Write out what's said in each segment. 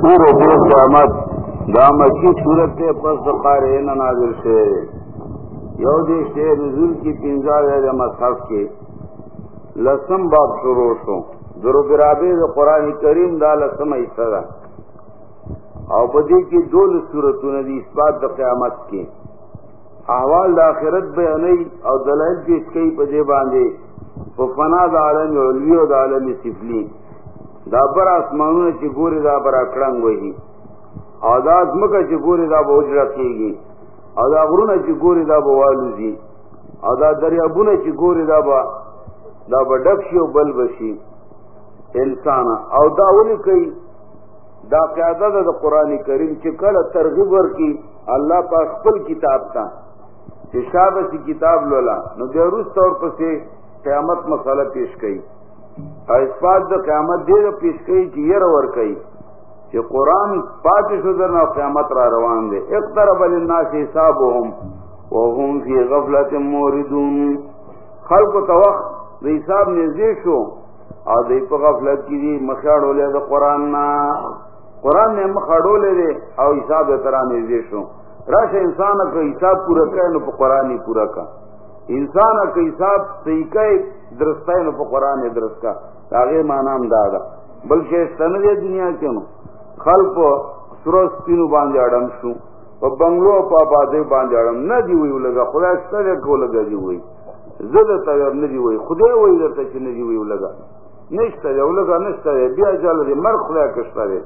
تفسیر و دیر قیامت دا مکی صورت تے پس قارئین نازل شیر یو دے شیر نزول کی پنجا ویل مصحف کے لسم باب شروع شو. درو برابے دا قرآن کریم دا لسم ایسا دا. او بدی کی دول صورتون دی اثبات دا قیامت کے احوال دا آخرت بیانی او دلائل پیش کئی پدے باندے. فنا دا عالم علوی و دا عالم سفلی. دا بر آسمانون چی گوری دا بر اکڑنگ وہی او دا ازمکا چی گوری دا با اجرا کیگی۔ او دا غرون چی گوری دا با والوزی او دا دریابون چی گوری دا با دا با ڈکشی و بل بشی۔ انسان۔ او دا اولی کئی۔ دا قیادہ دا, دا قرآن کریم چی کل ترغیب ورکی۔ اللہ پا خپل کتاب تا۔ چی شابه سی کتاب لولا۔ نو دیروز طور پسی قیامت مسئلہ پیش کئی۔ او اثبات دا قیامت دیر پیش کئی چی یر ور کئی چی قرآن پاتی شدرنا قیامت را روان دے. اقترب للناس حسابهم وهم فی غفلت موردون. خلق توقت دا حساب نزدی شو. او دی پا غفلت کی دی مخیارو لے دا قرآن نا. قرآن نے مخیارو لے دے او حساب ترا نزدی شو. راش انسان کا حساب پورا کرے نو پا قرآن پورا کا. انسان کا حساب صحیح درست ہے نو قرآن درست کا آگے مانام دادا۔ بلکہ سند دنیا کے نو؟ خلق سروس تینو باندې اڑم شو په بنگلو په باندې باندې اڑم۔ نه دی وی لگا خدای ستاره کو لگا دی وی زده ته نه دی وی خدای وی درته چې نه دی وی لگا۔ نشته یو لگا، نشتا نشته بیا ځل دی مر خدای کشته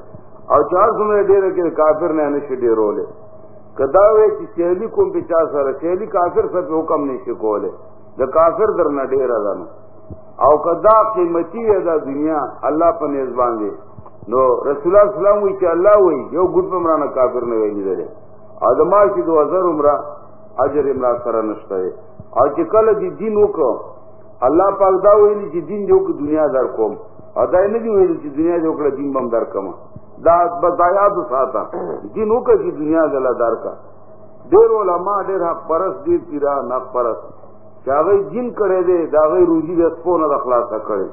او چار سمه ډیره کې کافر نه نشي ډیروله کدا وی چې چېلی کوم په چا سره چېلی کافر سره حکم نشي کوله د کافر در نه ډیر ده او کدا قیمتي ده دنیا الله په نسبان دی نو رسول الله سلام وی چې الله وی، یو ګډ په مرانا کافر نه ویلی دی ادمه چې دو هزار عمره اجر امرا سره نشته او چې کله دی دین وکړو الله پاک دا ویلی چې دین دیو کو دنیا در کوم۔ ادا نه دی ویلی چې دنیا دیو کړه دین بم در کوم دا بدایات ساته دین وکړه چې دنیا دلا در کا. ډیر علماء ډیر حق پرس ډیر پیرا حق پرس چې هغه دین کړي دی دا غي روزي د سپونه د خلاصه کړي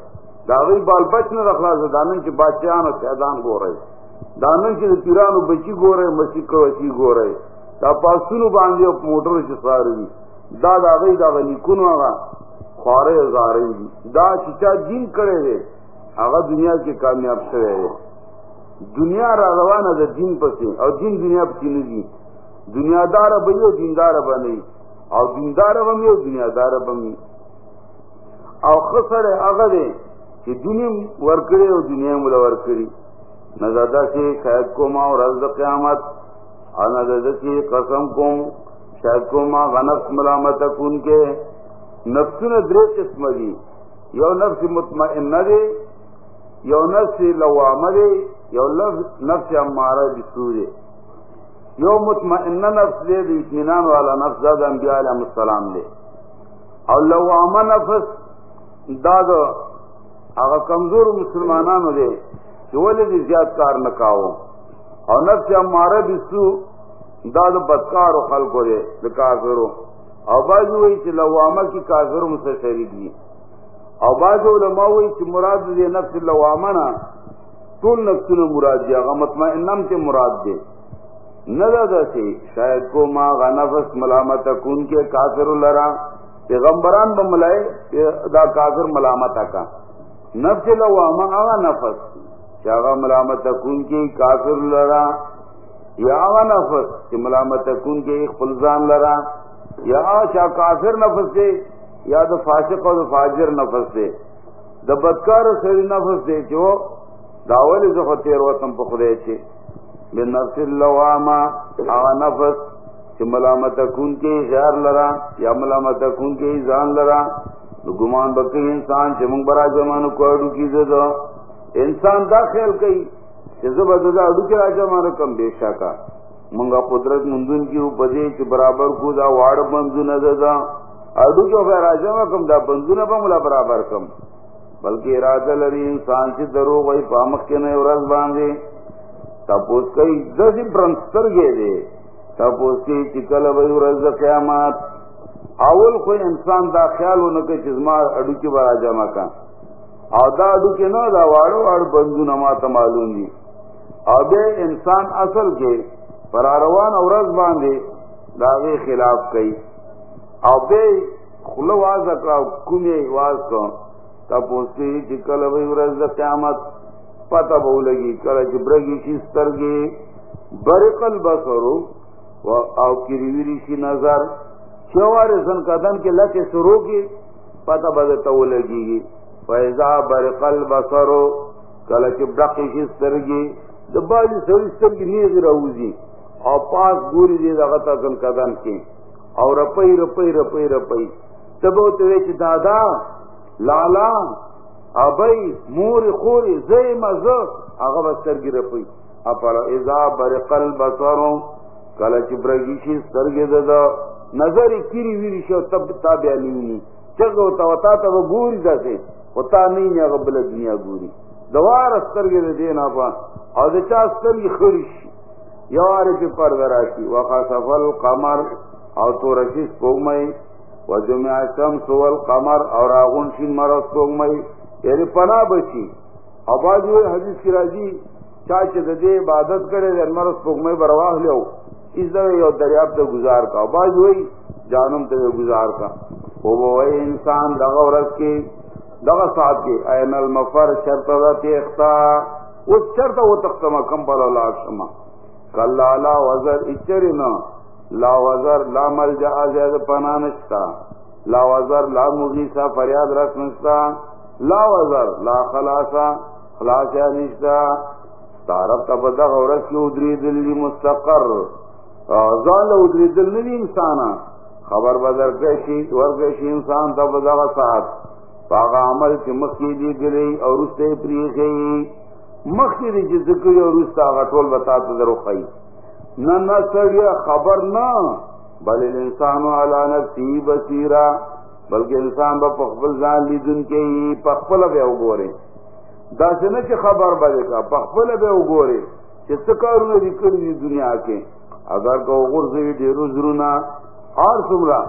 داغی بال بچ نہ رکھلا سے دانن کے بادشاہ سیدان گو رہے. دانن کے پیران بچی گو رہے، مسیح کو وسی گو رہے. تا پاسونو باندھے موٹر سے ساری دا داغی دا غنی کن آگا خوارے زارے دا چچا جن کرے گے آگا دنیا کے کامیاب سے رہے دنیا را روانہ دا جن پسے اور جن دنیا پسی نہیں دنیا دار بنی دیندار بنی اور دیندار بنی اور دنیا دار بنی اور خسر آگا دے کہ دنیا ورکڑے اور دنیا ملا ورکڑی نہ زیادہ سے شاید کو ماں اور رز قیامت. اور نہ زیادہ سے قسم کو شاید کو ماں غنف ملامت کن کے نفس نے درے قسم دی یو نفس مطمئن دے یو نفس لوام دے یو لفظ نفس امارہ بسو یو مطمئن نفس دے دے اطمینان والا نفس داد انبیاء علیہ السلام دے. اور لوامہ نفس داد هغه کمزور مسلمانانو دي چې ولې دې زیات کار نه کاوه او نفس اماره بسو دا د بدکارو خلکو دي د کافرو. او باجو وی چې لوامه کې کافرو مسه شریک دي او باجو علماء وی چې مراد دې نفس لوامه نه ټول نفسونه مراد دي هغه مطمئنم ته مراد دي نه دا شاید کو ما غنفس ملامت کون کې کافر لرا، پیغمبران به ملای دا کافر ملامت کا نفس لواما آغا نفس. چاگا ملامت کن کی کافر لرا، یا آغا نفس چی ملامت کن کی خلزان لرا. یا آغا کافر نفس دے، یا دا فاسق و دا فاجر نفس دے. دا بدکار سری نفس دے چو داولی زخو تیر وطن پا خدے چے بن نفس اللواما آغا نفس چی ملامت کن کی خیار لرا یا ملامت کن کی زان لرا گمان بکی انسان چې مونږ برا جمانو کو کی زده انسان دا خیال کوي چې زبر دا اډو کې راځه مانو کم بشکا مونږه قدرت مندون کیو پدې چې برابر کو دا واړ بندو نه زده اډو کې راځه ما کم، دا بندو نه په ملا برابر کم. بلکې اراده لري انسان چې دروغ وي پامک کې نه ورځ باندې تاسو کوي د دې برنستر کې دي تاسو کې چې کله وي ورځ قیامت اول خو انسان دا خیال ونه کوي چې زما اډو کې برا جمع کا او دا اډو کې نه دا واړو واړو بندونه ما ته معلوم اب انسان اصل کے پراروان اور رز باندھے داغے خلاف کئی۔ اب کھلو واز اکڑا کمے واز کو تب پوچھتے کہ کل ابھی رز قیامت، پتہ بہو لگی، کل جبرگی کی سترگی برقل بسرو او کری ویری کی نظر، چوار زن کدن کے لچے سرو کی، پتہ بدتا وہ لگی گی۔ فیضا برقل بسرو کل چبرقی کی سترگی دباجی سوی سترگی نیز روزی۔ او پاس گوری دی دا دغتا زن کدن کی۔ او رپئی رپئی رپئی رپئی تبو تویچ دادا لالا ابئی مور خوری زی، مز. اغا بسترگی رپئی اپلا ازا برقل بسرو کل چبرگی کی سترگی دادا نظری کری ویری شو تب تابع نیونی چگو تا وتا تا گوری دا سے وتا نہیں نیا غبل دنیا گوری دوار استرگی دا دینا پا او دا چا استرگی خورش یواری پی پر دراتی وخصف القمر. او تو رشیس پوگمئی و جمع شمس والقمر او راغون شین مرس پوگمئی یعنی پناہ بچی. او باجوی حدیث کی راجی چاچے دے عبادت کرے دے مرس پوگمئی برواہ لیو. اس دفعہ یو دریاب تے گزار کا. باجوی جانم تے گزار کا. وہ وہ انسان دغا ورس کی دغا ساتھ کی این المفر شرط دا تیختا اس شرط وہ تختما کم پر اللہ شما کلا لا وزر اچرینا لا وزر، لا ملجا زید پناہ نشتا. لا وزر، لا مغیسا فریاد رس نشتا. لا وزر، لا خلاصا خلاصا نشتا. تارب تب دغا ورس کی ادری دلی مستقر. زال ادری دلی انسانا خبر بدر کشی ورکشی انسان تب دغا ساتھ پاگا عمل کی مخی دی گلی اور اس سے پریخی مخی دی جی ذکری اور اس تا غطول بتا تو درو خی نہ نہ سڑیا خبر نہ، بل انسان علا نفسی بصیرا، بلکہ انسان با پخبل زان لی دن کے ہی پخبل بے اگورے۔ دا سنے چی خبر بلے کا پخبل بے اگورے، چی سکارو جی دی دنیا کے۔ اگر کو غرزی دیرو زرونا اور سمرا،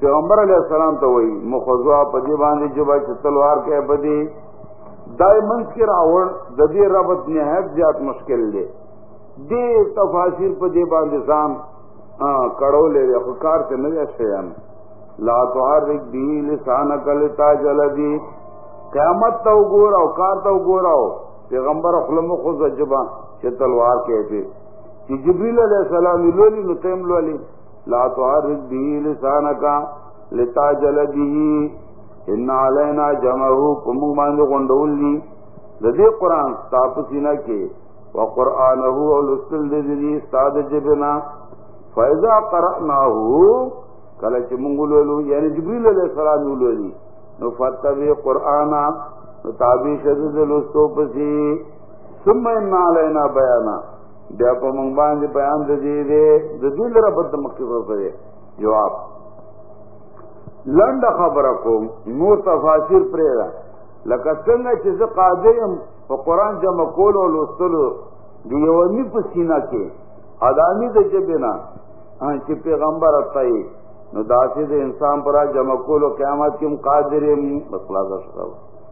پیغمبر علیہ السلام تو وہی مخضوا پدی جی باندھی جبا تلوار کے بدی دائ منس کے راوڑ ددی ربط نہایت زیاد مشکل دے۔ دے تفاصیر پدی باندھی سام کڑو لے رہے خکار سے نہیں شیان لا تحرک بھی لسان کلتا جلدی قیامت تو گورا کار تو گورا پیغمبر اخلم خود جبا تلوار کہتے کہ جبریل علیہ السلام لولی نتیم لولی۔ لا تحرک به لسانك لتاجل به ان علينا جمعه قم باندې غونډول دي د دې قران تاسو کې وقرانه او لسل دې استاد جبنا فاذا قرانه کله چې مونږ ولولو یعنی جبريل عليه السلام ولولي، نو فتوی قرانا نو تابع شد لستو پسې ثم ان علينا بیانا. بیا په مونږ باندې بیان د دې دې د دې لپاره بد مخکې سره جواب. لنډه خبره کوم نور تفاسیر پرې ده. لکه څنګه چې زه قاضي يم په جمع کول او لوستلو دی یو نی په سینا کې. ادمي د جبنا پیغمبر اتای. نو داسې د انسان پر جمع کول او قیامت کې قادر يم بس خلاص شو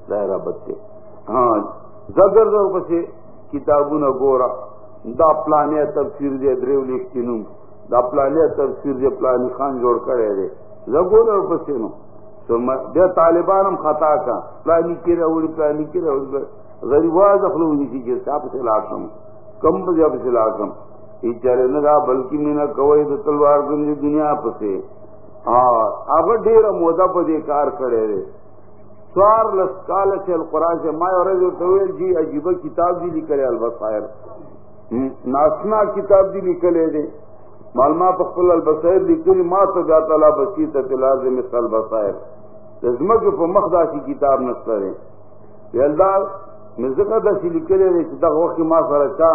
ظاهر بته ها زګر زو پسې. کتابونه ګورا دا پلانیا تفسیر دے دریو لیکتینو دا پلانیا تفسیر دے پلانی خان جوڑ کرے دے زگر زگور اور پسینو دے طالبانم خطا کا پلانی کی روڑی پلانی کی روڑی غریب واز اخلو نیسی کے ساپ سے لاشم کم بجے اپ سے لاشم ای چلے نگا بلکی مینا کوئی دا تلوار گنجی دنیا پسے۔ ہاں اگر دیر مودا پا دے کار کرے دے سوار لسکال سے القرآن سے مائی اور تویل جی عجیبہ کتاب جی لکرے البصائر۔ ناسنا کتاب دی نکلے دے۔ معلومات پخل البصائر لکلی ما تو جاتا لا بسیط لازم مثل البصائر۔ لازمک پا مخدا سی کتاب نسترے۔ ویلدار مزقہ دا سی لکلے دے چتا وقت ما سر چا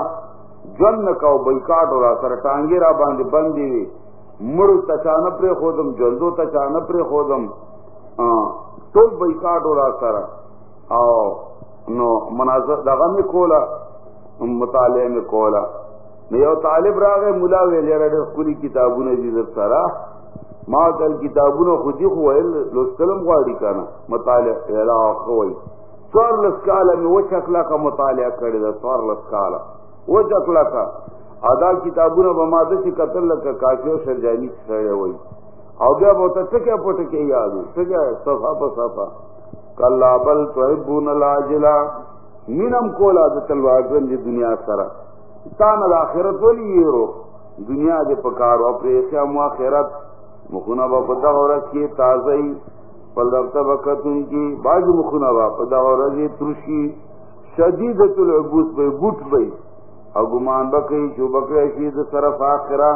جن نکاو بیکاٹ ہو رہا سر ٹانگی را باندے بندی وی مرو تچانا پر خودم جلدو تچانا پر خودم تو بیکاٹ ہو رہا سر آو نو مناظر دغا میں کھولا مطالعے میں کولا یو طالب راغ ملا ویلے کلی کتابوں نے جیزر سارا ما کل کتابوں نے خودی خوائل لسکلم غاڑی کانا مطالعہ اعلا خوئی سوار لسکالا میں وہ شکلا کا مطالعہ کردہ سوار لسکالا وہ چکلا تھا ادا کتابوں نے بمادہ کی قتل کا کافی سر جانی سڑے ہوئی اور بیا بہت اچھا کیا پٹ کے یاد کیا صفا پسافا کل بل تو بون لاجلا مینم کولا د تلوار گنج دنیا سرا تان الاخرت ولی یہ رو دنیا دے پکار او پریسیا مو با پتا ہو رکھی تازہی پل ربتا وقت ان کی باج مخنا با پتا ہو رکھی ترشی. شدیدت العبوس بے بوٹ بے او گمان بکی چو بکی شید صرف آخرہ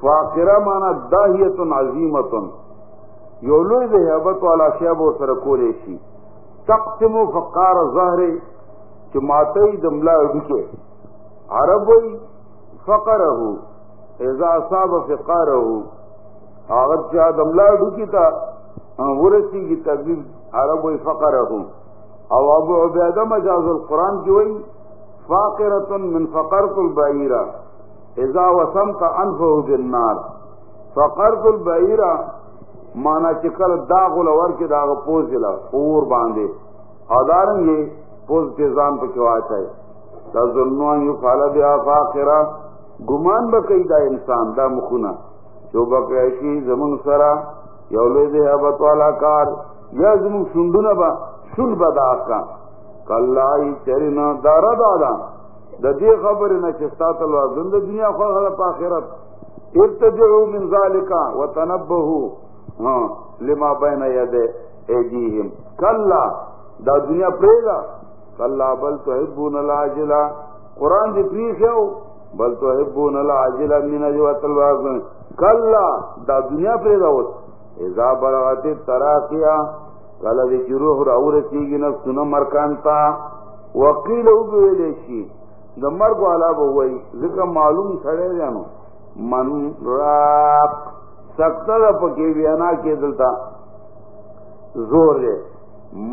فاقرہ مانا داہیت عظیمت یولوی دے حبت والا شیب و سرکولے شی تقسم فقار ظہر چو ماتی دملا اڈکے عرب وی فقرہو اذا اصاب فقارہو آغت چاہ دملا اڈکی تا ورسی کی تقریب عرب وی فقرہو او ابو عبیدہ مجاز القرآن کی وی، فاقرتن من فقرت البعیرہ. اذا وسمت انفه بالنار. فقرت البعیرہ مانا چکل داغ لور کے داغ پوز لا اور باندھے اداریں گے پوز تیزان پہ کیوں آتا ہے؟ تظنون یفعل بها فاقرہ. گمان بکئی دا انسان، دا مخنا جو بکیشی زمن سرہ سرا یولے دے حبت والا کار، یا زمن سندنا با سن بدا کا کلائی چرنا دارا دادا دا دی خبر نہ چستا تلوا زند دنیا خو پاخرت ارتجعوا من ذلك وتنبهوا ہاں لما بین ید ایدیہم کلا، دا دنیا پریگا کلا، بل تحبون العاجلہ قرآن دی پریخ ہے بل تحبون العاجلہ من جو تلوا کلا، دا دنیا پریگا ہوت اذا بلغت تراقیہ کله دې چې روح راورسیږي مرکانتا او والا معلوم سره جانو من راق سخت ده پکې دلتا. زور دې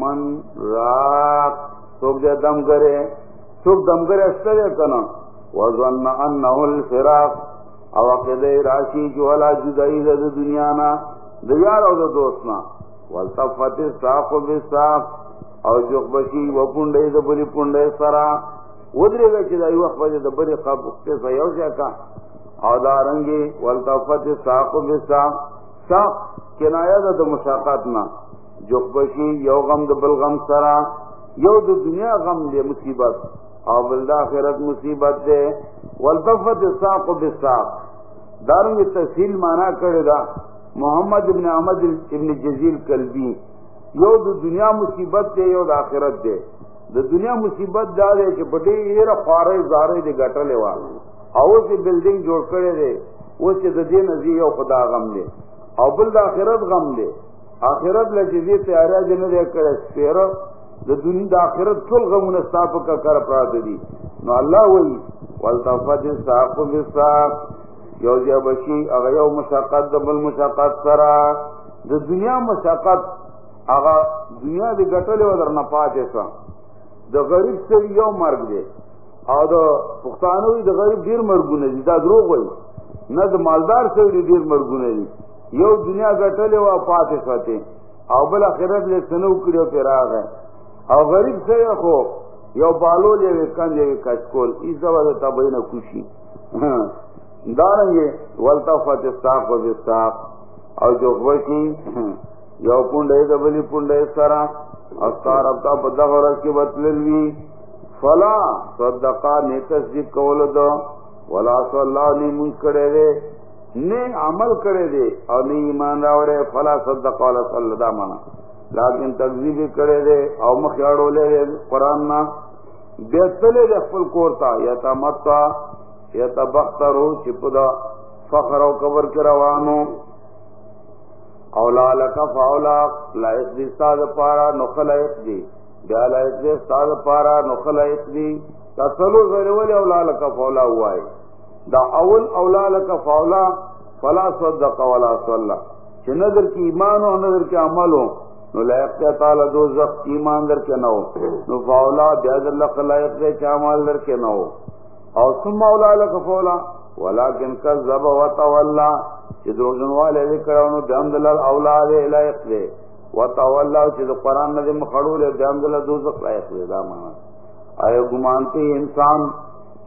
من راق څوک دې دم کرے. څوک دم کرے استره کنه وظن انه الفراق. او جو دنیا نا. د یار او د دوست نا والتفت الساق بالساق. او جو بشي و پونډې د بلی پونډې سرا. ودرېږي چې دای وخت باندې د بری قب څه سيو ځکا او دا رنګي والتفت الساق بالساق. ساق کنایه ده د مشاقات نه جو بشي یو غم د بل غم سرا. یو د دنیا غم دی مصیبت. او بل د آخرت مصیبت ده والتفت الساق بالساق. دارنګ تفصیل معنا کړی دا. محمد ابن احمد ابن جزیل کلبی. یو د دنیا مصیبت دے، یو د آخرت دے. د دنیا مصیبت دا دے چې په ډیره خوارې زارې دې ګټلې و او چې بلډینګ جوړ کړي دي او چې د دې نزی یو خدا غم دے. او بل د آخرت غم دے. آخرت له چې دې تیارا جن دې کړه سپیر دنیا د آخرت ټول غمونه ستاسو کا کار پراته دي نو الله وایي والتفت الساق بالساق. یو جا بشی، اغا یو مشاقت، دا بل مشاقت سرا. دا دنیا مشاقت، اغا دنیا دی گٹلی و در نپاتے سا دا غریب سے یو مرگ دے. او دا پختانوی دا غریب دیر مرگونه دی. دا دروغ وی. نه دا مالدار سے دیر مرگونه دی. یو دنیا گٹلی و پاتے ساتے او بل اخیرت لے سنو کریو پیر آگا او غریب سے خو، یو بالو لے وی کنجے وی، کچکول. ایسا وزا تا بینا کشی دارنگے ولطفت الساق و بالساق. جو خوشی یو پونڈے دبلی پونڈے سرا استار ابتا پدا غرق کی بطللوی فلا صدقا نے تصدیق کولو دو۔ ولا صلی اللہ نے منز کرے دے۔ نے عمل کرے دے۔ اور نے ایمان راوڑے فلا صدقا ولا صلی اللہ دا منا لیکن تقذیب کرے دے او مخیارو لے دے قرآن نا۔ بیتلے دے خپل کورتا یا تمتا یا تبخترو چپدا فخر او قبر کی روانو. اولا لکا فاولا، لائق دی استاد پارا نخل لائق دی. بیا لائق دی استاد پارا نخل لائق دی. تسلو غیرولی اولا لکا فاولا ہوا ہے دا اول اولا لکا فاولا، فلا صدق ولا صلى چې نظر کې ایمان او نظر کې عمل ہو نو لائق ته تعالی دوزخ ایمان در کې نه ہو نو فاولا بیا در لایق دې چې عمل در کې نه ہو او ثم اولا لك فولا ولكن كذب وتولى چې دروغجن والے ذکرونو دند لل اولاد لایق دي وتولى چې قرآن نه مخړول دند لل دوزخ لایق دي دا معنا آیا ګمانته انسان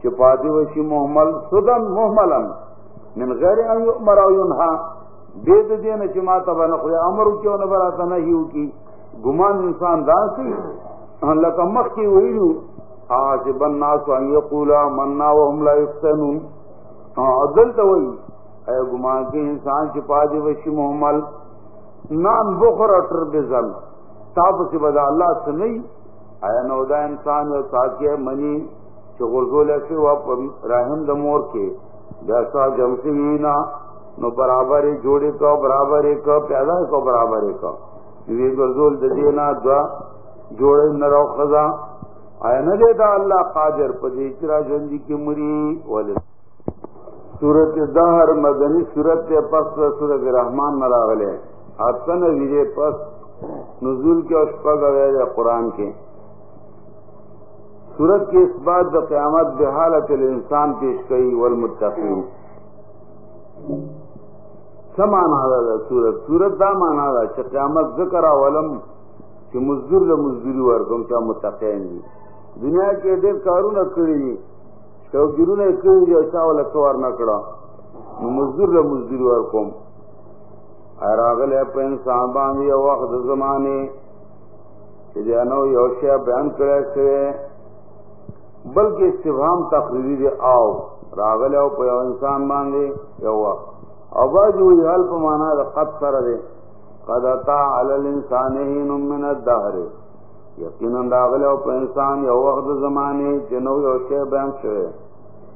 چپاتی وشی محمل سدن محملن. من غیر ان یؤمر او ینها بید دین چما تبا نخوی امر کیوں نبراتا نہیو کی گمان انسان دانسی لکا مخ کی ویلو حاسب الناس ان یقولا مننا وهم لا یفتنون. ہاں، عدل اے گمان انسان وشی محمل، نان بخور اٹر بزل تاب سے بدا اللہ سے نہیں. آیا نو دا انسان یو ساکی منی چغل گول رحم دمور کے. جیسا جمسی وینا، نو برابر جوڑے کا، برابر ایک، پیدا کو برابر ایک. وی گرزول دینا دعا جوڑے آیا نہ دیتا اللہ قادر پدی چرا جنجی کی مری والے۔ سورت دہر مدنی سورت پس سورت رحمان مراغلے حسن ویجے پس نزول کے اشپا گئے قرآن کے۔ سورت کے اس بات دا قیامت بحالت الانسان پیش کئی والمتقین۔ سمانا دا سورت؟ سورت دا مانا دا چا قیامت ذکر ولم چا مزدور دا مزدوری ورکم چا متقین دی۔ دنیا کے دیر کارو نکڑی دی. چا گرو نکڑی دی چا والا کوار نکڑا. مزدور دا مزدوری ورکم اراغل ہے پہ انسان باندی وقت زمانے. چا جانو یوشیا بیان کرے سے. بلکہ استفہام تقریری دے آو. راغل او پہ انسان باندے یو ابا جو حل پہ مانا دا قد سر دے قد اتا علی الانسان ہین من الدہر. یقینا راغل او پہ انسان یو وقت زمانے جنو یو شے بیان شوے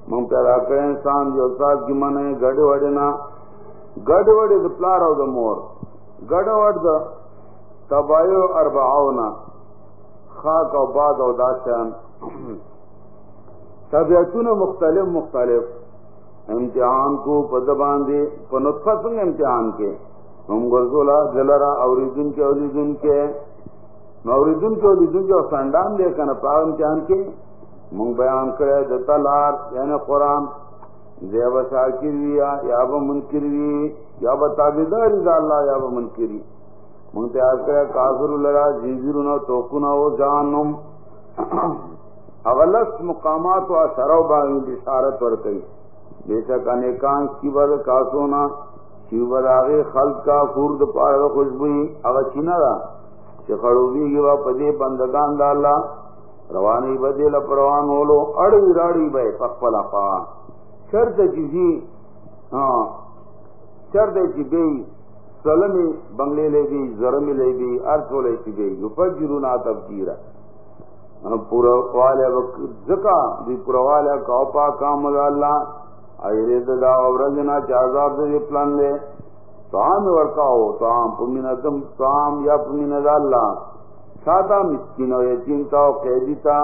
من پیدا کرے انسان جو ساتھ کی منے گڑ وڑنا گڑ وڑی دا پلار او دا مور. گڑ وڑ دا تبایو اربعونا خاک او باد او داشان طبیعتون مختلف مختلف. امتحان کو پدبان دے پنطفہ سنگ امتحان کے ہم گرزولا جلرا اوریدن کے اولیدن کے اوریدن کے اولیدن کے سنڈان دے کنا پاگ امتحان کے منگ بیان کرے دتا لار یعنی قرآن دے با شاکر وی، یا با منکر وی، یا با تابداری دا اللہ، یا با منکری منگ تیار کرے کافر لرا جیزرنا توکنا و جانم۔ اغلط مقامات و اثرو باغی بشارت ورکی۔ بے شک انیکان شیبر کاسونا شیبر آغی خلق کا، خورد پار خوشبوئی، اغا چینا دا چه خڑوبی گی با پدے بندگان دا اللہ روانی بدے لپروان ہولو اڑی راڑی بے پخپلا پا شرط چیزی ہاں شرط چی بے سلمی بنگلے لے گی زرمی لے گی ارسو لے چی بے یفجرون آتب جیرہ ہاں پورا والے زکا دی پورا والے کا کام اللہ ایرے دا ورجنا چازاب دے پلان لے تو عام ورکاو تو عام پمین ادم تو یا پمین اللہ. سادا مسکین و یتیم تا و قیدی تا،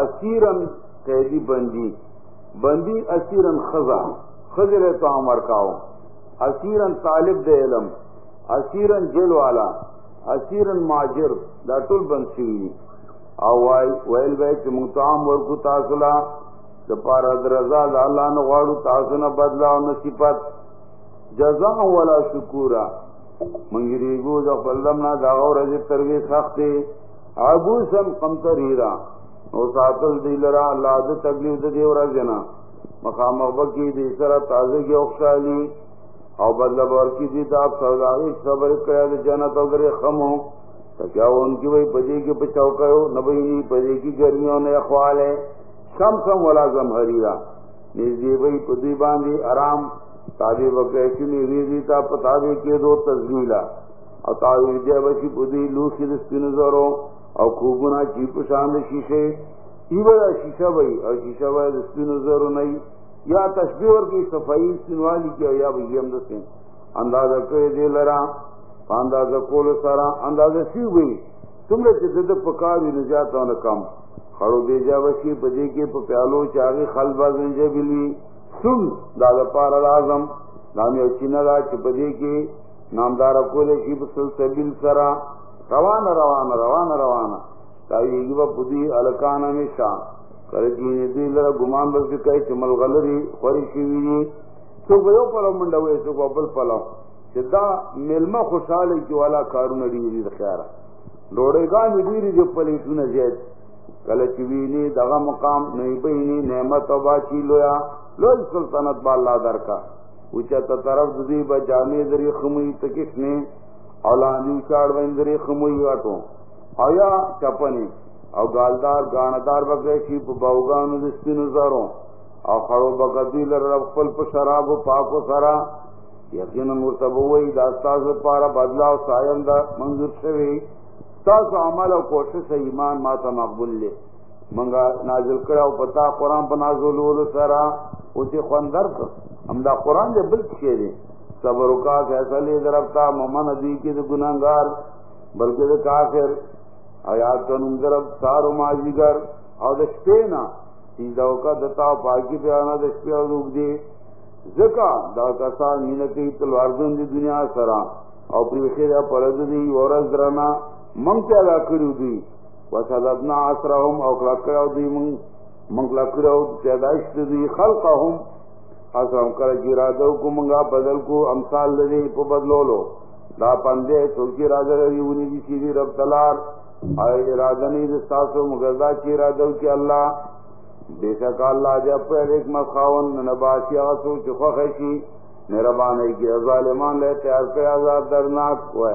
اسیرن قیدی بندی. بندی اسیرن خزا خزر تو عام ورکاو. اسیرن طالب دے علم، اسیرن جیل والا، اسیرن ماجر، دا ټول بند شوی ویل به چې متام ورکو تاسو لا، د پاره درزا د الله نه غواړو بدلا او نصیبت. جزاء ولا شکورا منګری ګو د خپلم نه دا اورځ تروي سختي ابو سم قمتریرا او ساتل دی لرا الله د تکلیف د دی ورځ مقام وبکی دی سره تازه کې اوخشالي او بدلا ورکی دی دا سوداوی صبر کړه د جنت او غره خمو. کیا ان کی وہی پدی کے پچاؤ کرو نہ بھائی پدی کی گرمیوں نے اخوال ہے کم کم والا زم ہریرا نزدی بھائی پدی باندھی آرام تابی بکیسی نے ریزی تا پتابی کے دو تزمیلا اور تابی ودیا بچی پدی لو کی دستی نظروں اور خوبنا چیپ شاند شیشے۔ ای بڑا شیشہ بھائی، اور شیشہ بھائی دستی نظر نہیں۔ یا تشبیور کی صفائی سنوالی کیا یا بھائی ہم دستے اندازہ کرے دے لرا، اندازہ کول سارا اندازہ سی ہوئی تم نے جد پکاری نجات نہ کم۔ خڑو دے جا وشی بجے کے پیالو چاغی خلبا گنجے بلی۔ سن دادا پار اعظم نامی اچینا دا چپدے کے نامدار کولے کی بسل سبیل سرا. روانہ روانہ روانہ روانہ تاوی گی با پدی الکانا میں شاہ کرجی دی لرا گمان بس کئی چمل غلری خوری شوی تو بیو پلو منڈا منڈوے سو بل پلو. دا ملما خوشحاله کی والا کارونه ډیری د خیره ډوړې ګانې ډیری د پلیټونه زیات کل چوینی دغا مقام نہیں بہنی نعمت و باچی لویا. لوی سلطنت بالا در کا۔ اچت طرف دی بجامی دری خموی تکش نے اولانی چاڑ وین دری خموی واٹو آیا چپنی، او گالدار، گاندار بگریشی پا باوگانو دستی نظروں او خړو بغدی لر خپل په شراب او پاکو سرا۔ یقینا مرتبوي دا تاسو لپاره بدلا او سایم دا منظور شوی۔ تاسو عمل او کوشش ایمان ما ته مقبول لې منګه نازل کړو پتا قران په نازل سرا، او چې خوندر هم دا قران دې بل څه دی صبر وکا فیصله درپتا مومن ادي کې د ګناګار بلکې د کافر۔ آیات کو نوم درب سارو ماجیګر او د شپې نه سیداو کا دتا پاکی پیانا دشپی او روک دی زکا، دا کسان مینکی تلوارزن دی دنیا سرا۔ او پریخی دا پرد دی ورز درنا منگ پیدا کریو دی۔ وصددنا عصرهم او کلکراو دی منگ منگ کلکراو پیدایشت دی خلقهم عصرهم کرکی جی رادو کو منگا بدل کو امثال لدی پو بدلولو دا پندے سوکی رادر ریونی دی جی سیدی رب تلار. آئی ارادنی دستاسو مگردا چی ارادو کی اللہ. بے شک اللہ جب پر ایک مخاون نباسی آسو چخوا خیشی مہربانی کی ظالمان لے تیار پہ آزاد درناک ہوئے.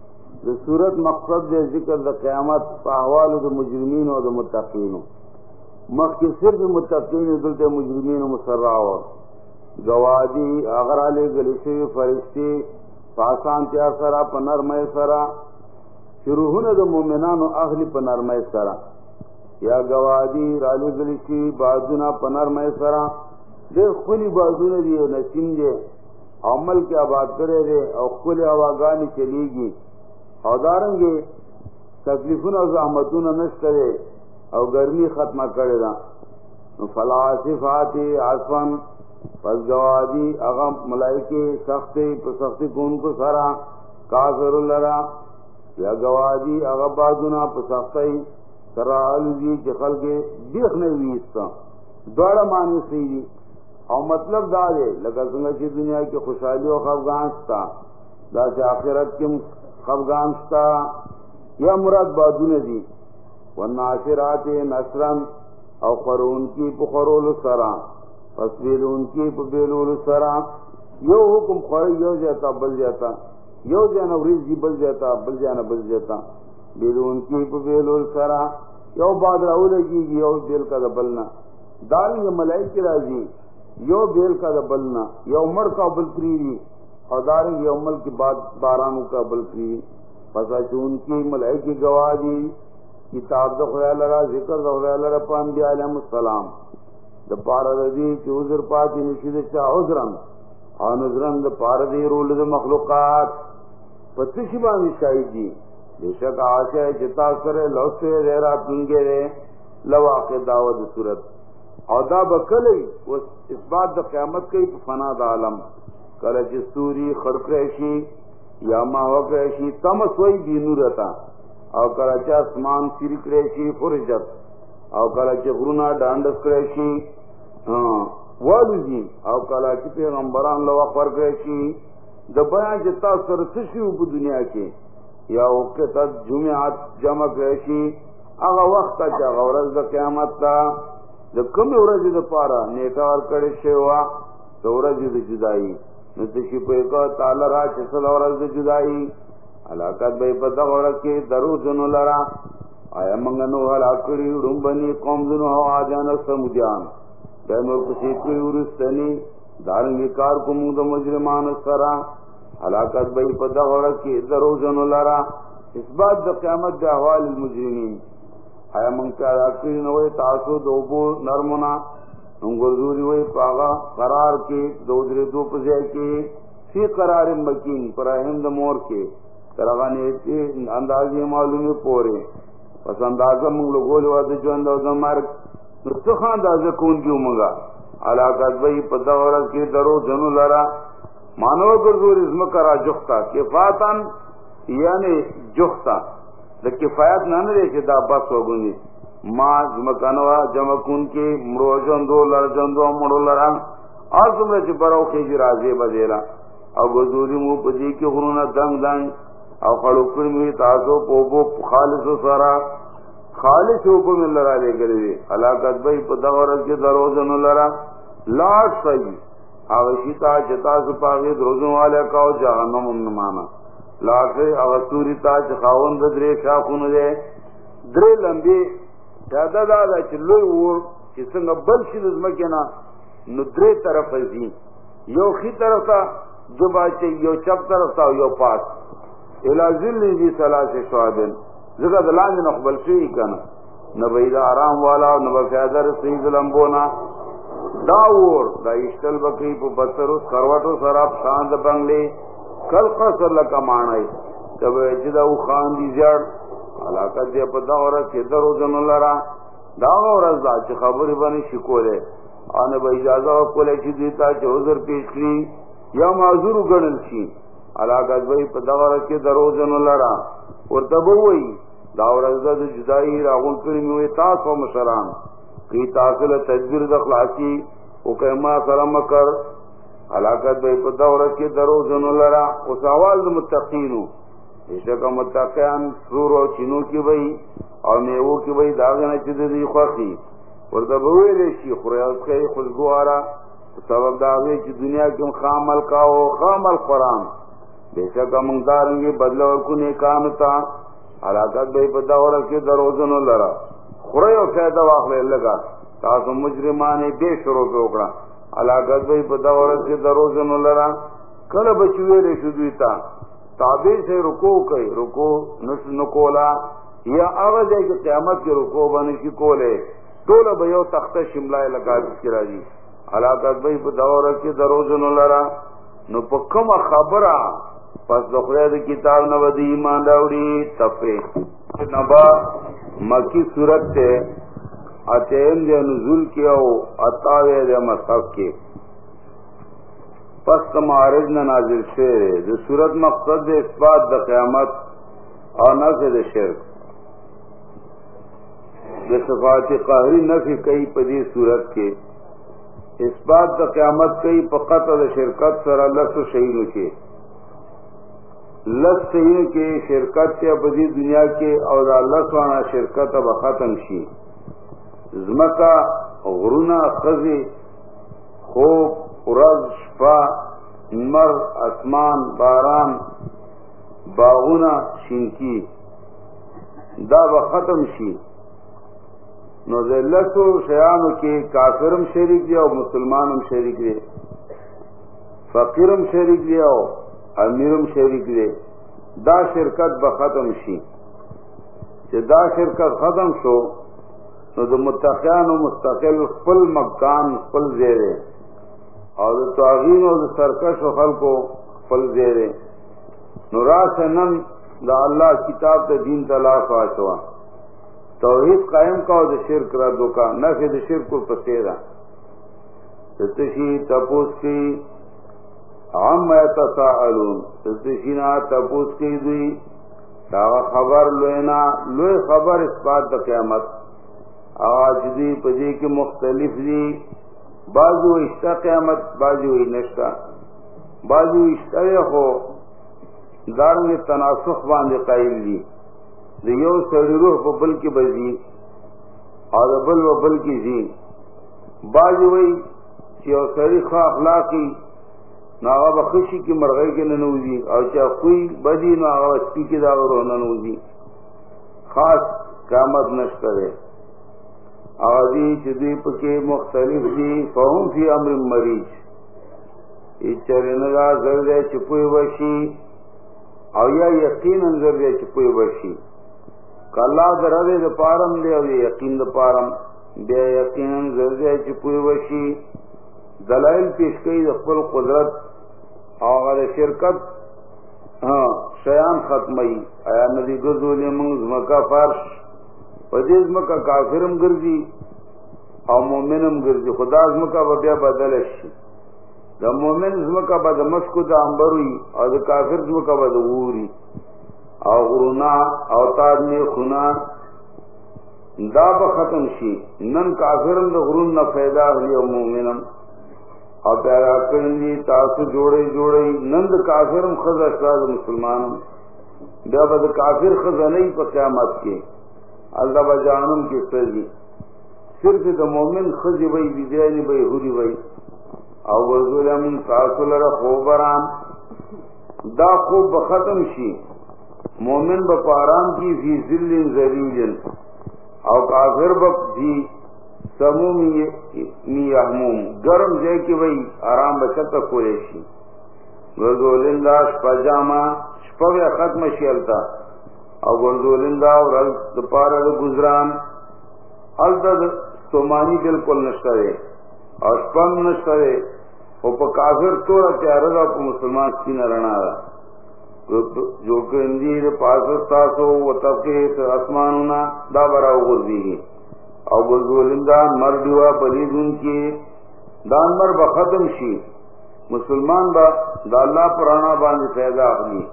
د صورت مقصد د ذکر د قیامت په احوال د مجرمین او د متقین مخکې صرف متقین دلته مجرمین مسرع او گوادی اگر علی گلی شوی فرشتي پاسان تیا سرا سره په نرمه سره شروعونه د مؤمنانو اهلی په نرمه سره یا گوادی، رالی گلی شي بازونه په نرمه سره ډېر خولي بازونه دي او نسیم دي عمل کې آباد کړي دي او خپل اواګانی چلیږي او دارنګي تکلیفونه او زحمتونه نشته او ګرمي ختمه کړي دا. فلاسفات عصفن پس گوادی اغم ملائکی سختی، پر سختی کون کو سرا، کافر لرا. یا گوادی اغم بازونا پر سختی، سرا علوزی چخل کے دیکھنے ویستا دوڑا معنی سیدی او مطلب دا دے لگا سنگا چی دنیا کی خوشحالی و خفگانستا دا چی آخرت کی خفگانستا یا مراد بادون دی. والناشرات نصرن او قرون کی پخرول سرا پس بیلون کی پبیلول سرا. یو حکم خوری، یو جاتا بل جاتا یو جانا وریز وریزی بل جاتا بل جانا بل جاتا بیلون کی پبیلول سرا. یو باد راو لگی یو بیل کا دبلنا دارنگ ملائی کی راضی یو بیل کا بلنا. یو مر کا بل پریری. اور دارنگ یو مل کی بات بارانوں کا بل پری پسا چون کی ملائی کی گواہ دی کتاب دا خدا لگا ذکر دا خدا لگا پان دی علیہ السلام. دا پارا دی چی عذر پاتی نشید چا عذرن. آن عذرن دا پارا دی رول دا مخلوقات. پتشی بانی شاہد دی؟ بے شک آشا ہے چتا کرے لوسے دے رہا پنگے دے. لواقع دعوت صورت. او دا بکلی اس بات دا قیامت کئی پا فنا دا عالم. کل چستوری خرکریشی یا ماہوکریشی تمس وی بینو رتا او کل چا اسمان سیر فرجت او کل چا غرونا ڈانڈس کریشی والو جی او کل پیغمبران لو اخبر کریشی دا بیان جتا سرسشیو پا دنیا کے یا اوکتا جمعات جمع کریشی اغا وقت تا چا غورز دا قیامت تا د کوم ورځې د پاره نیکار کړي شوا د ورځې د جدائی نو ته شي را چې څل ورځې جدائی. علاقات به په دغه ورځ کې درو جنو لرا. آیا موږ نو هلا کړی رومبني قوم جنو هوا اجان سمجان د نور کو ورستنی. دارنګ کار کوم د مجرمان سره علاقات به په دغه ورځ کې درو جنو لرا. اثبات د قیامت د احوال المجرمین. آیا منگ چا راکری نوے تاسو دوبو نرمنا ننگردوری وی پاغا قرار کے دو در دو پزے کے فی قرار مکین پر اہم دا مور کے ترغانی تی اندازی معلومی پورے پس اندازہ منگ لگولی واد جوند و دا مرگ سخان دا زکون کیوں منگا؟ علاقات بھئی پتا ورد کی درو جنو لرا مانو پر زور ازم کرا جختا کفاتن یعنی جختا دا کفایت نہ نرے چی دا بس وگونی ما زمکنوا جمکون کی، مرو جندو، لر جندو، مرو لرا. آر تمہیں چی براو خیجی رازی بدیلا. او گزوری مو پدی کی خرونا دنگ دنگ. او خلو کرمی تاسو پوپو خالصو سرا خالص حکم لرا لے کر دی. علاقت بھائی پتہ کے دروزن لرا. لاٹ صحیح آغشیتا چتا سپاگی دروزن والے کاؤ جہنم مانا لاٹ سے اغسوری تا چخاون درے شاکون دے. درے لمبی زیادہ دادا چلوئی وور چسنگ بل شید ازمکینا نو درے طرف ازین یو خی طرف تا، دو باچے، یو چپ طرف تا، یو پاس۔ الازل جی صلاح سے شوابن۔ زګه د لاندې نه خپل شي کنه دا آرام والا، نو به فیادر سید لمبونا دا ور دا اشتل بکی په بسرو کروټو سراب شاند بنگلې کل قصر لکه مانای تب چې دا خان دي ځړ علاقه دې په دا اور کې درو جن لرا. دا اور دا چې خبرې باندې شکوله ان به اجازه کوله چې دې تا چې حضور پیش کړی یا معذور ګڼل شي علاقه دې په دا اور کې درو جن لرا. ورته وایي دا ورځ د جدای راغون کړي مې تاسو مشران. کی تاسو له تدبیر د خلاصي او کما سره مکر. علاقت به په دا ورځ کې درو جنو لرا. او سوال د متقینو. هیڅ متقین سور او چینو کې وای او میوه کې وای دا نه چې دې خوخي ورته ویلې شي خوريات کې خوشګوارا سبب دا وی چې دنیا کې خامل کاو خامل قران بیشک موږ دارنګي بدل ورکو نه کام تا. بھائی پتا ہو رکھے دروزن لڑا خورے اور فائدہ واخلے لگا. تاسو مجرمانے بے شروع پہ اکڑا. علاقت بھائی پتا ہو رکھے دروزن لڑا کل بچوے رے شدویتا تابع سے رکو کئی رکو نس نکولا، یا آواز ہے کہ قیامت کے رکو بنے کی کولے ٹول بھائی تخت شملہ لگا کرا جی علاقت بھائی پتا ہو رکھے دروزن لڑا نو پکم خبرہ، پس دخرے دی کتاب نو دی ایمان راوڑی تفے نبا، مکی صورت تے اتیم دے نزول کیا او اتاوے دے مصحف کے۔ پس تمہارج نہ نازل شیر دے صورت مقصد دے اثبات دا قیامت اور نفع دے شرک۔ دے صفات قہری نفی کئی پدی صورت کے۔ اثبات دا قیامت کئی پقت دا شرکت سر اللہ سو شہید کے۔ لس صحیح کے شرکت سے ابدی دنیا کے اور لس وانا شرکت اب ختم شی۔ زمکا غرونا خزی، خوب رز شفا مر، اسمان، باران باغونا شنکی دا ب ختم شی نو لسو شیانو کے کافرم شریک دیا اور مسلمانم شریک دے فقیرم شریک دیا اور امیرم شریک دے دا شرکت ب ختم شی دا شرکت ختم شو، نو د متقیان و مستقل خپل مکان، خپل زیره او د تواغین او د سرکش و خلقو خپل زیره نو راس نن دا اللہ کتاب ته دین تلاف آشوا توحید قائم کا او د شرک را دوکا نفی د شرک کو پسیرا تشی تپوس کی عم يتساءلون تسشینا تپوس کی دوی. داغا خبر لوینا لوی خبر اس بات دا قیامت. آج دی پجی کی مختلف دی. بازو اشتا قیامت، بازو نشتا. بازو اشتا ہو دارنگ تناسخ باندے قائل دی. یو سڑی روح پا بل کی بزی اور بل و بل کی زی بازو چی او سڑی خواہ اخلاقی ناغا بخشی کی مرغی کے ننوزی اور چاہ کوئی بدی ناغا بچی کی داغر ننوزی خاص قیامت نشتر ہے آغازی چدیپ کے مختلف دی، فہم فی امر مریض. چرنگا زر دے چپوئی بشی او یا یقین انزر دے چپوئی بشی کلا در دے دا پارم دے، او یقین دا پارم. بے یقین انزر دے چپوئی بشی دلائل پیش کئی دا قدرت. اور شرکت ہاں شیان ختمئی آیا ندی گزولی منگ زمکا فرش. پدیز مکا کافرم گرزی او مومنم گرځي خدا زمکا به بیا بدل شي. د مومن زمکا به د مسکو د انبروي او د کافر زمکا به د ووري او غرونا او تاد می خونا دا به ختم شي. نن کافرم د غرون نه پیدا غلی او مومنم او پیدا کړی تاسو جوړې جوړې نن د کافرم خزه شاد مسلمانم. بیا به د کافر خزه نه په قیامت کې. الله بجانم کې سړي صرف د مومن خزی وی بیدیانی وی ہوری وی. او ورزولم تاسو لره خوبران دا خوب ختم شي مومن به پارام کی فی ذل ذلیل او کافر به فی سموم می یحموم. گرم جے کی وی آرام بچتا کولے شي ورزولن دا شپجاما شپوی ختم شیلتا او ورزولن دا ورز دپارا دا گزران التا سومانی بالکل نشترے اور پن نشترے وہ پا کافر توڑا پیارا دا پا مسلمان سینہ رنا دا جو کہ اندیر پاس استاسو و تفکیت اسمانونا دا برا غرزی گی او گلزولندان مر دیوا پلیدون کی دان مر با ختم شی مسلمان با دا اللہ پرانا باندې پیدا اخلی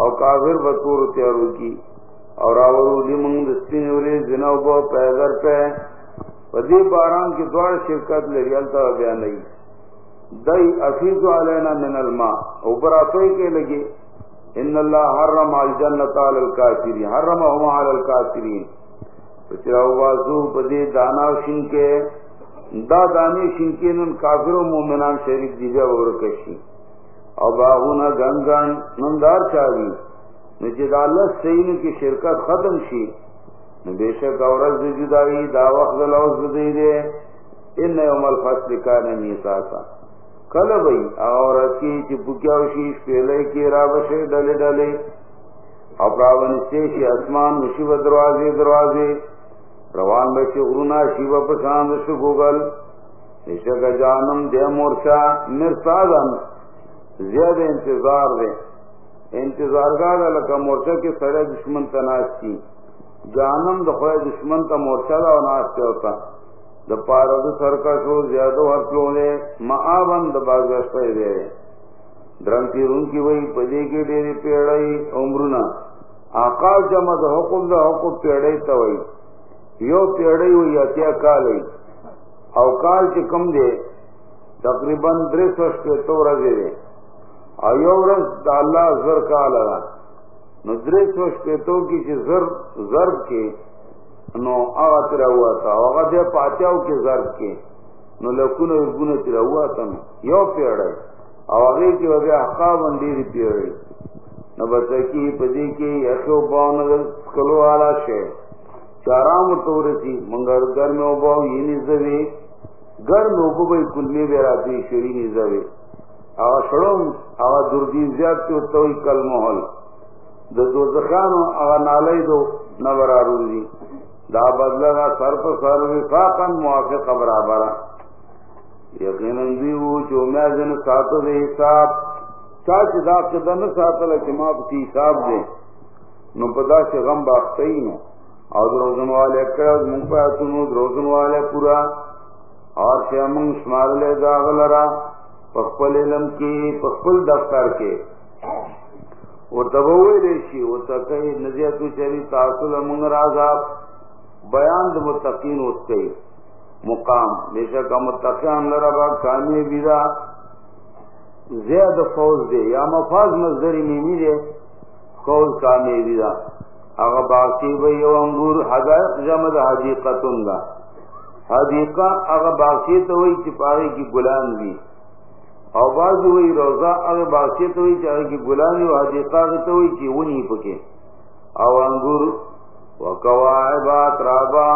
او کافر بطور تیارو کی. اور آورو دی منگ دستی نوری زنو با پیدر پہ پدی باران کی دوار شرکت لریالتا بیان نہیں دئی افیز علینا من الماء. اوپر آتوئی کے لگے ان اللہ حرم الجنت علی الکافرین. حرمهم علی الکافرین. پچراو بازو پدی دانا شن کے دا دانی شن کے نن کافر و مومنان شریف دیجا ورکشی او باغونا گنگان نندار چاہی نجد اللہ سین کی شرکت ختم شی۔ بے شک عورت سے جدائی دا وقت لوز دے دے۔ ان یوم الفصل کا نمی ساسا کل بھئی، عورت کی چپکیا وشیش پیلے کی رابشے ڈلے ڈلے۔ اپراون استیشی اسمان مشیب دروازے دروازے۔ روان بچے غرونا شیب پسان دشت گوگل بے شک جانم دے مورشا مرسادن۔ زیاد انتظار دے۔ انتظار گاہ لکا مورشا کے سڑے دشمن تناش کی۔ جانم د دشمن ته مورچا دا ناشته ہوتا۔ دا پارا د پاره د سرکشو زیادو ورکلونه معاون دا د بازش په دی درنتی رون کی وای پدې کې ډېری پیړای عمرونه آقا جمع د حکم د حکم پیړای ته وای یو پیړای وای اتیا کالای او کال چې کم دی تقریباً 300 تو ورځې دی ایو ورځ د زر کال را نو درې سو شپېتو کې چې ضرب نو هغه تر هوا تا. هغه دې پاتیاو کې ضرب کې نو لکونه ورګونه تر هوا تا یو پیړې او هغه کې وځه حقا باندې دی پیړې نو بس کې پدې کې یخو کلو والا شه چارام تورسی منګر ګرمه وبو یې نزوي ګرم وبو به کله به راځي شری نزوي او شړم او دردی زیات ته توي کلمحل د دوزخانو هغه نالای دو نور اروزی دا بدل دا سر په سر وفاقا موافق برابر. یقینا دی وو چې ساتو د حساب. چا چې دا قدم نه ساتل چې ما په حساب دی نو په دا چې غم باختې نو. او دروځنواله کړه مونږ په اتونو دروځنواله پورا. اور سے چې موږ شمارلې دا غلرہ غلرا په خپل علم کې، په خپل دفتر کې. ورتبوی دیشی ورتکی نزیتو چری تاصل منگر عذاب بیان د متقین اس کئی مقام. بے بیشک متقیان لربا کامی بیدا زیاد فوز دے یا مفاظ مزدری میمی دے فوز کامی بیدا اغا باقی بی یو انگور حدائق جمد حدیقتن دا حدیقہ اغا باقی تو وی چپاہی کی گلان بھی او باز وی روزا هغه باقی ته وی چې هغه ګلانی او حدیقه ته وی چې ونی پکې او انګور وکواعب ترابا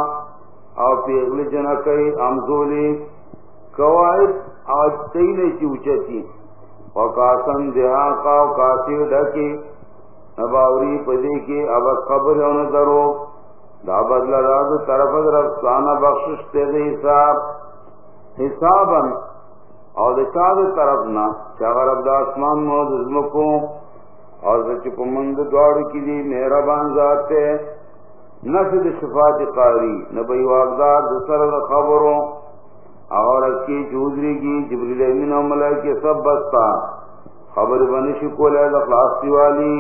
او پیغلی جنا کوي امزولی قواعد او تینه چې اوچتی۔ وکاسن دها کا کاسی ډکی نباوری پدې کې اب خبر او درو۔ دا بدل راز طرف طرف سانا بخشش ته حساب۔ حسابن او د چا طرف نه چې رب د اسمان مو د زمکو او چې په مند دواړو کې دی مهربان ذات ته نفد شفاعت قاری نبی واغدار دسر خبروں اور کی چودری کی جبریل امین و ملائکے سب بستا۔ خبر بنش کو لے اخلاص والی۔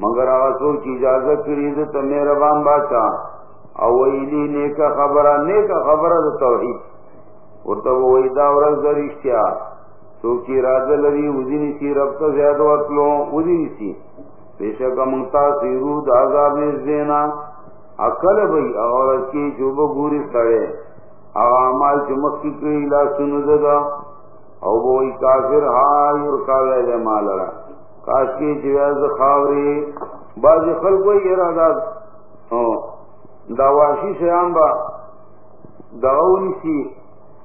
مگر آسو کی اجازت کری تو میرا بان بادشاہ اویلی نیکا خبر نیکا خبر توحید۔ اور تو وہی دا ورز در تو کی راز لری وزی نیسی رب تو زیاد وطلو وزی نیسی پیشک منتا سیرو عذاب نیز دینا اکل بھئی عورت کی چوب گوری سڑے اعمال چمک کی کئی لا سنو ددا او وہی کافر ہائی اور کاوے دے مالڑا کاش کی جویز خاوری بعض خلق وہی ارادہ داواشی شیان با داونی سی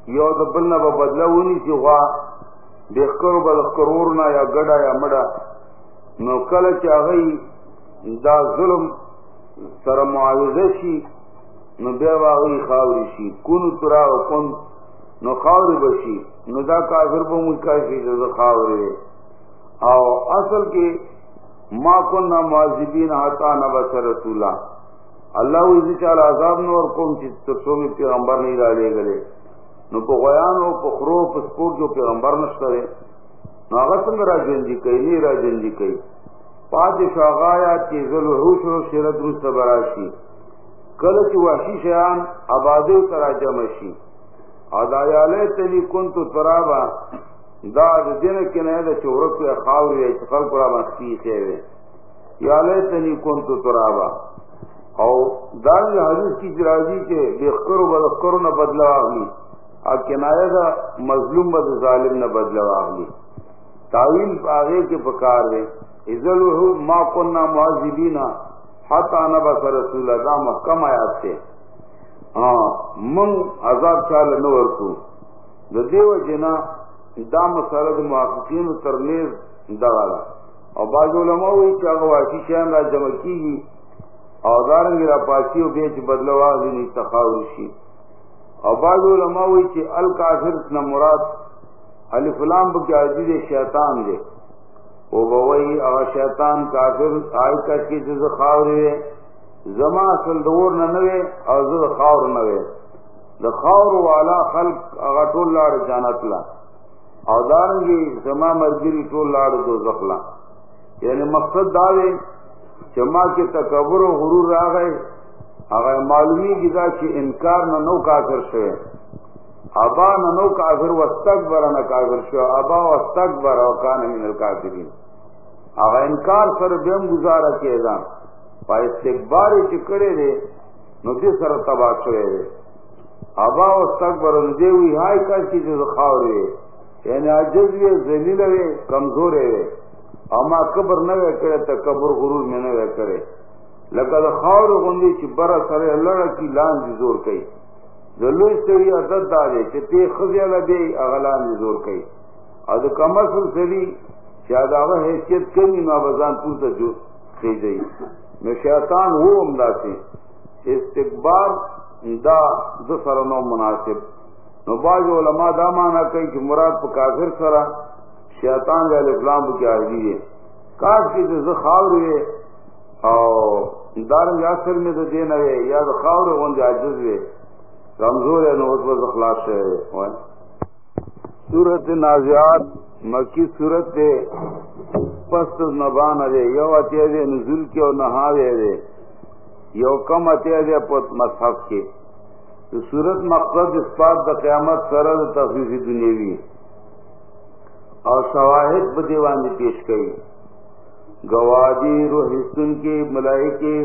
یو دبلنا با بدلونی سی غوا دیکھکرو با دخکرورنا یا گڑا یا مڑا نو کل چاہی دا ظلم سر معاوضه شي، نو بیا واغی خاوری شي. کون ترا و کون نو خاوری بشي نو دا کافر با مکاشی دا خاوری او اصل کی ما کننا معذبین حتا نبس رسولا. اللہ ویزی چال عذاب نو اور قوم چیز ترسو میں پیغمبر نہیں ڈالے گلے نو پا غیان پا خرو پا سپور جو پیغمبر نشترے نو آغا سنگ را جنجی کئی، نی را جنجی کئی. پاد شاغایا چی ذلوحوش و شرط روز تبراشی کل چی وحشی شیان عبادو ترا جمشی ادایالے تلی کنتو ترابا دا دن کے نئے دا چورک یا خاوری ہے چفر پرا مختی خیوے یا لیتنی کنتو ترابا او دار حدیث کی جرازی کے بے بخکر و بدخکر نہ بدلا آگلی اور کنایہ دا مظلوم بد ظالم نہ بدلا آگلی تعویل آگے کے پکار ہے ازل ما کننا معذبین حتا نبس رسول دا محکم آیات سے ہاں من عذاب چال نور کو دا دیو جنا، دا مسئلہ دا محققین ترمیز دغالا اور بعض علماء ہوئی چاہا واشی شہن را جمع کی گی اور دارنگی را پاسی و بیچ بدلوا دینی تخاور شی علماء ہوئی چی الکافر اتنا مراد علی فلام بکی عزیز شیطان دے او بوئی اغا شیطان کافر آئی کش کی جز خاوری وے زما اصل دور ننوے اور زد خاور نوے دا خاور والا خلق اغا طول لار جانت لا. اور دارنگی زما مرگری طول لار دو زخلا یعنی مقصد دارے جمع کے تکبر و غرور را گئے اگر معلومی گدا کہ انکار نہ نو کافر شوے ابا نہ نو کافر واستكبر نہ کافر شو ابا واستكبر وكان من الكافرين اگر انکار سر بیم گزارا کیے دا. پای استکبار چکڑے دے، نو دې سره تبا شوے دے. ابا واستكبر دې وی هاي کا چې ز خاورې یعنی عجز وی ذلیل وی کمزور وی اما کبر نہ کرے، تکبر غرور میں نہ کرے. لقد خاور غندی چې بر سره الله کی لان دي زور کوي ذلوی سری عدد دارے چې تی خزی لدی اغلان دي زور کوي او د کمسل سری چې دا حیثیت کمی نو بزان پوته جو خېږي نو شیطان وو امداسي استکبار دا د سره نو مناسب. نو باج علماء دا معنا کوي چې مراد په کافر سره شیطان د اسلام په کې دی. کاش کې د خاور وي او دارن یا سر میں تو دین ہے، یا تو خاور ہوں جو عجز ہے کمزور ہے نو پر اخلاص ہے. سورت نازیات، مکی سورت دے. پست نبان دے. یو اتے دے، نزول کے اور نہاوے دے دے. یو کم اتے دے پت مصحف کے. تو سورت مقصد اس بات دا قیامت سرد تخفیف دنیاوی. اور شواہد بدیوان پیش کئی. گوادی روح حسن کی ملائکی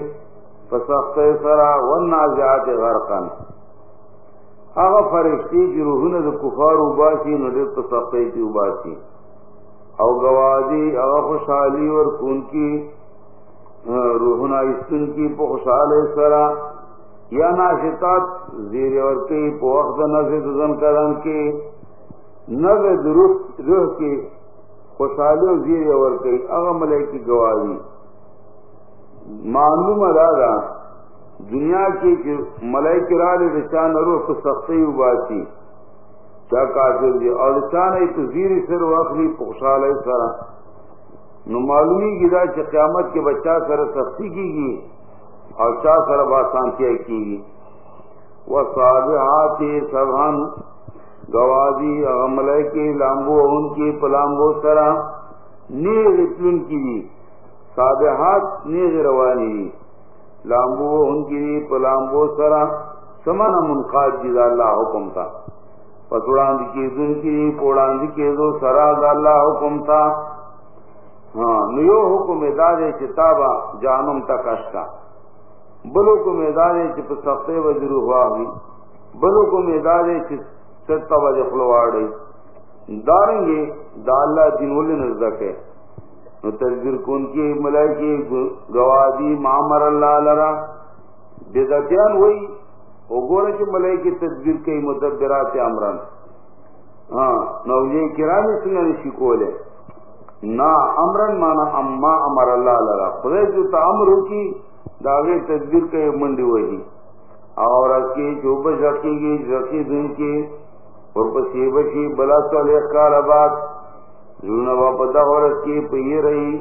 فسخت سرا والنازعات غرقن۔ اغا فرشتی کی روحن دا کفار اوباسی نڈر فسخت کی اوباسی۔ او گوادی اغا خوشحالی اور کون کی روحنا حسن کی پو خوشحال سرا۔ یا ناشتات زیر اور کی پو وقت نزد زن کرن کی۔ نزد روح کی خوشحالی و زیر اور کئی اغم کی گواہی۔ معلوم دادا دنیا کی ملائی کرال رچان روح کو سختی اباسی کیا کافر دی، اور رچان تو زیر سر وقلی خوشحال سرا۔ نو معلومی گدا کہ قیامت کے بچہ سر سختی کی گی، اور چا سر باسانتیا کی گی۔ وہ صابحات سبحان گوازی اغملے کی لامبو ان کی پلامبو سرا نیغ اتلن کی دی صابحات نیغ روانی لامبو ان کی پلامبو سرا سمن منقاد جی دا اللہ حکم تھا پسوڑاند کی دن کی پوڑاند کی دو سرا دا اللہ حکم تھا ہاں نیو حکم داد چتابا جانم تک اشتا بلو کو میدان چپ سختے وجر ہوا ہوئی۔ بلو کو میدان چتا وجہ خلواڑی داریں گے دالا جنول نزدک ہے۔ نو تصویر کن کی ملائی کی گوادی، معمر اللہ لرا۔ بیدتیان ہوئی او گورا چی ملائی کی تدبیر کئی مدبرات عمران۔ ہاں نو یہ کرامی سنگا نشی کولے نا امرن مانا اما امر اللہ لرا۔ خدای جو تا امرو کی داغے تدبیر کے منڈی وہی اور اس کی جو بچ رکھے گی رکھی دن کی اور پسی بچی بلا چل کال آباد جون واپتا اور اس کی پی رہی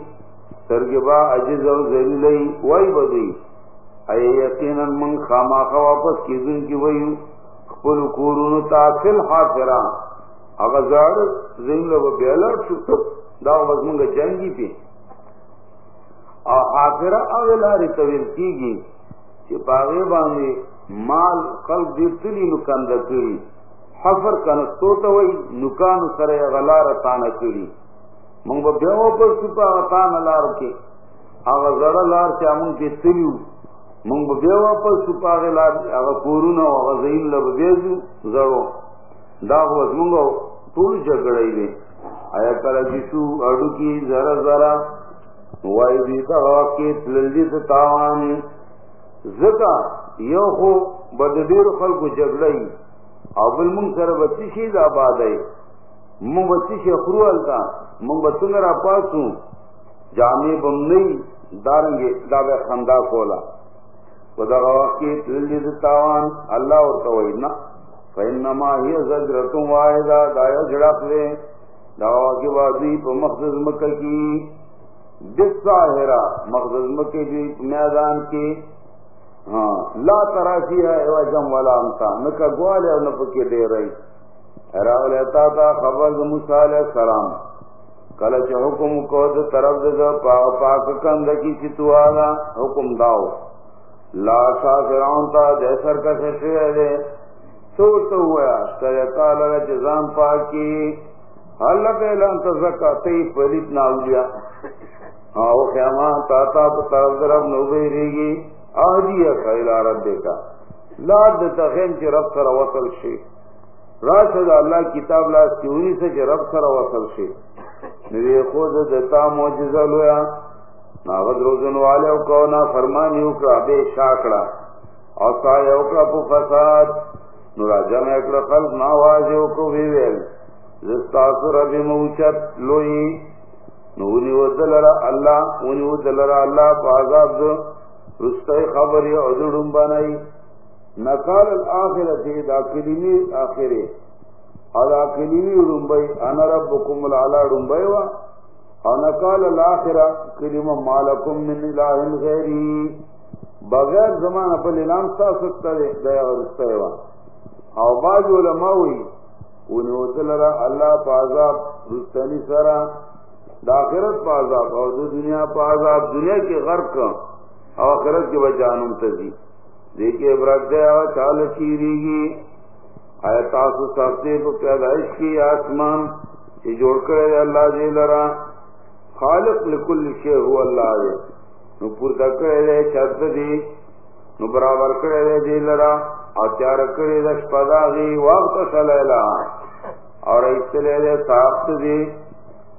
سرگبا اجز اور ذلیل وہی بدئی اے یقینا من خاما خا واپس کی دن کی وہی، خپل کورونو تاخل حاضرا اگر زار زین لو بیلر شو دا وزمنگ جنگی پی۔ اور آخرا اغلاری طویل کی گی کہ باغی باندے مال قلب دیرتلی نکان دکری حفر کنستو توی نکان سر اغلار تانا کری منگ با بیو پر سپا غطان لار کے آغا زر لار سے امون کے تلیو منگ با بیو پر سپا غلار آغا کورونا آغا زین لب بیزو زرو دا غوز منگو طول جگڑی دے آیا کلا جسو اڈو کی زر زرہ وائی دی دا تللی سے تاوان زکا یو خو بددیر خلق جگڑی او بل من سر بچی شید آباد ہے من بچی شی خرو علتا من بچنگ را پاسو جامع بم نئی دارنگی دابے خندا کولا خدا غواقی تللی سے تاوان. اللہ اور توینا فینما ہی زجرتوں واحدہ دایا جڑاپ لے دعوا کی بازی پا مقصد مکہ کی مقدس مکے بھی میدان کی ہاں لا تراشی ہے وجم والا انسان نہ گوال ہے نہ پکے دے رہی راول اتا تا خبر موسی علیہ السلام۔ کل چ حکم کو د طرف د پاک پاک کند کی چتوالا حکم داو۔ لا شا فرعون تا جیسر کا سے ہے تو تو ہوا کہ تعالی جزام پاکی۔ اللہ کے اعلان تزکا تی پلیت نہ اولیا ہاں وہ خیامہ تاتا طرف طرف نوبے رہے گی آجی خیل دیکھا لاد دیتا چی رب سر وصل شی۔ راشد اللہ کتاب لا سیونی سے چی رب سر وصل شی۔ نوی خود دیتا موجزہ لویا۔ ناغد روزن والے کو نا فرمانی اکرا بے شاکڑا۔ اور سائے پو فساد۔ نورا جمع اکرا خلق ناوازے کو بھی ویل۔ زستاسو ربی موچت لوئی۔ نونی ودلرا اللہ، اونی ودلرا اللہ پازاب دو۔ رسطے خبر یا عدرم بنائی. نقال الاخرتی یعنی دا کلمی آخری ادا کلمی رنبئی انا ربکم العلا رنبئی وا. او نقال الاخرہ کلم مالکم من الہ غیری. بغیر زمان پر انام سا سکتا دے، دیا رسطے وا. او باز علماء ہوئی اونی ودلرا اللہ پازاب رسطنی سرا داخرت پازاب اور دنیا پازاب دنیا کے غرق. اور آخرت کے بجانم تزی۔ دیکھیے برق گیا چال چیری گی آیا تاسو سختے کو پیدائش کی آسمان یہ جوڑ کرے اللہ جی لرا خالق لکل شے ہو اللہ جی نو پورتا کرے دے چھت دی۔ نو برابر کرے دے جی لرا اور کرے دے شپدا دی۔ وقت سلیلا اور اس لے دے ساخت دی۔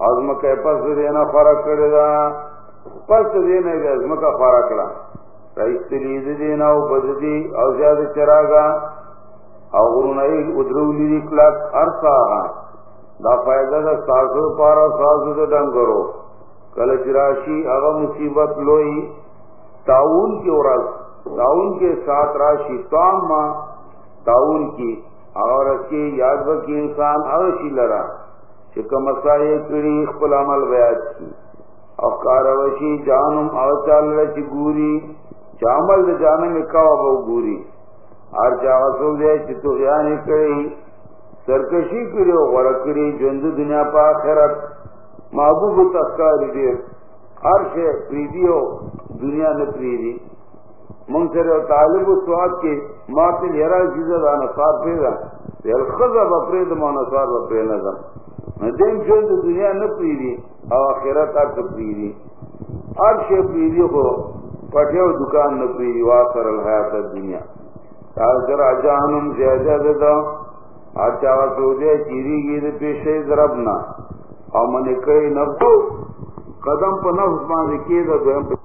ازم کے پس دینا فرق کرے گا پس دینے کے ازم کا فرق لا رئیس تلیز دینا او بد او زیاد چراغا۔ او غرون غرونائی ادرو لی کلک ارسا دا فائدہ دا ساسو پارا ساسو دا ڈنگرو۔ کل چراشی اغا مصیبت لوئی۔ تاون کی ورز تاون کے ساتھ راشی تام ماں تاون کی اور اس کی یاد بکی انسان اغشی لرا۔ چکا مسائے کری خپل عمل بیاد کی۔ او کاروشی جانم او چال رچ گوری چامل دے جانے میں کوا گوری۔ ہر چاہ سو دے چتو یعنی کرے سرکشی کرے غور کرے جند دنیا پا خیرت محبوب تسکار دے، ہر شے پریدی ہو دنیا نے پریدی منصر طالب سواد کے ماتے لہرا چیزا دا نصار پیدا۔ دل خضا بپرید ما نصار بپرید نظر۔ دین جند دنیا نے پریدی او آخرت ہر شے پریدی کو پٹھے دکان نہ پریدی واسر الحیات دنیا تاثر اجانم زیادہ دیتا آچا سوجے چیری گی دے پیشے ضربنا او من کئی نفسو قدم پا نفس باندې کې دا